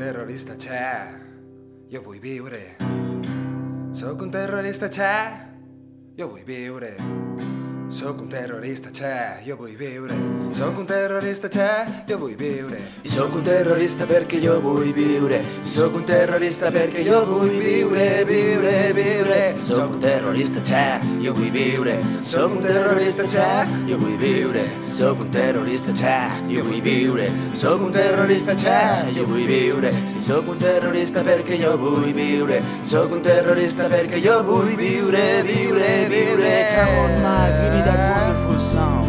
terrorista txè, jo vull viure. Sóc un terrorista txè, jo vull viure. Vivere. Sóc un terrorista c'è, io vuoi vivere. Sóc un terrorista c'è, io vuoi vivere. Soc un terrorista perché io vull viure. Soc un terrorista perché io vull viure, viure, viure. Soc un terrorista, c'è, io vull viure. Soc un terrorista, c'è, io vull viure. Soc un terrorista, c'è, io vull viure. Soc un terrorista, c'è, io vull viure. Soc un terrorista perché io vull viure. Soc un terrorista perché io vull viure, viure, viure. Come on, Mark, that wonderful sound.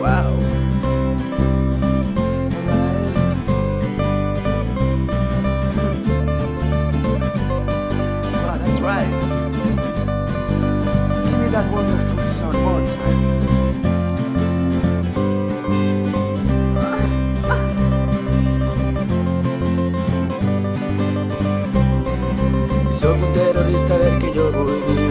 Wow. Wow, that's right. Give me that wonderful sound one time. Solo puntero vista a ver que yo voy bien.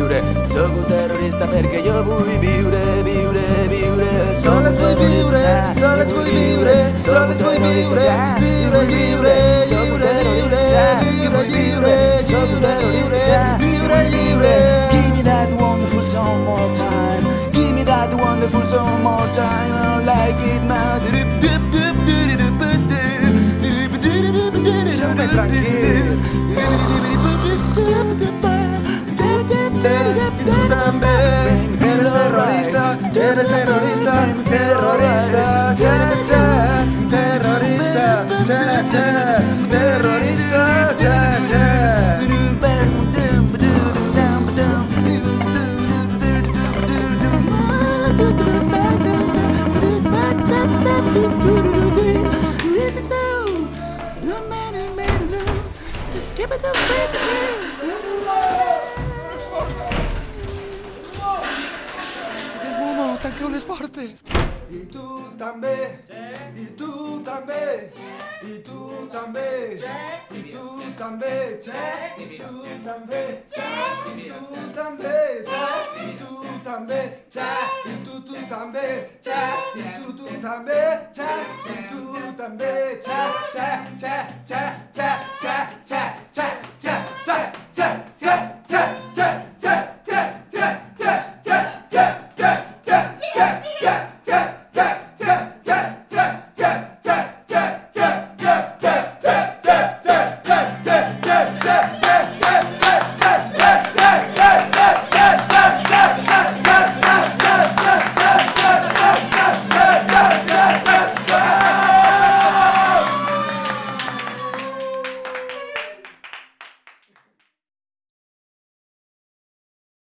Soc un terrorista perché io vull viure, viure, viure Soc un terrorista, soles vull viure, soles vull viure, viure, viure, Soc un viure, terrorista, viure, vull viure, viure Soc un terrorista, viure, viure. Give me that wonderful song more time. Give me that wonderful song more time. I don't like it now. Sempre también. Eres terrorista, eres terrorista, terrorista, terrorista, terrorista, terrorista. Skip it, those tanqueu les portes. I tu també, i tu també, i tu també, i tu també, i tu també, i tu també, i tu també, i tu tu també, i tu tu també, i tu també, xe, xe, xe,